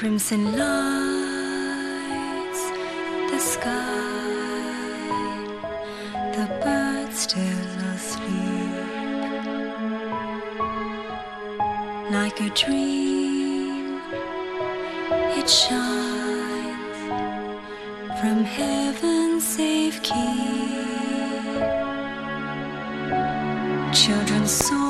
crimson lights the sky, the birds still asleep. Like a dream, it shines from heaven's safe keep. Children's souls.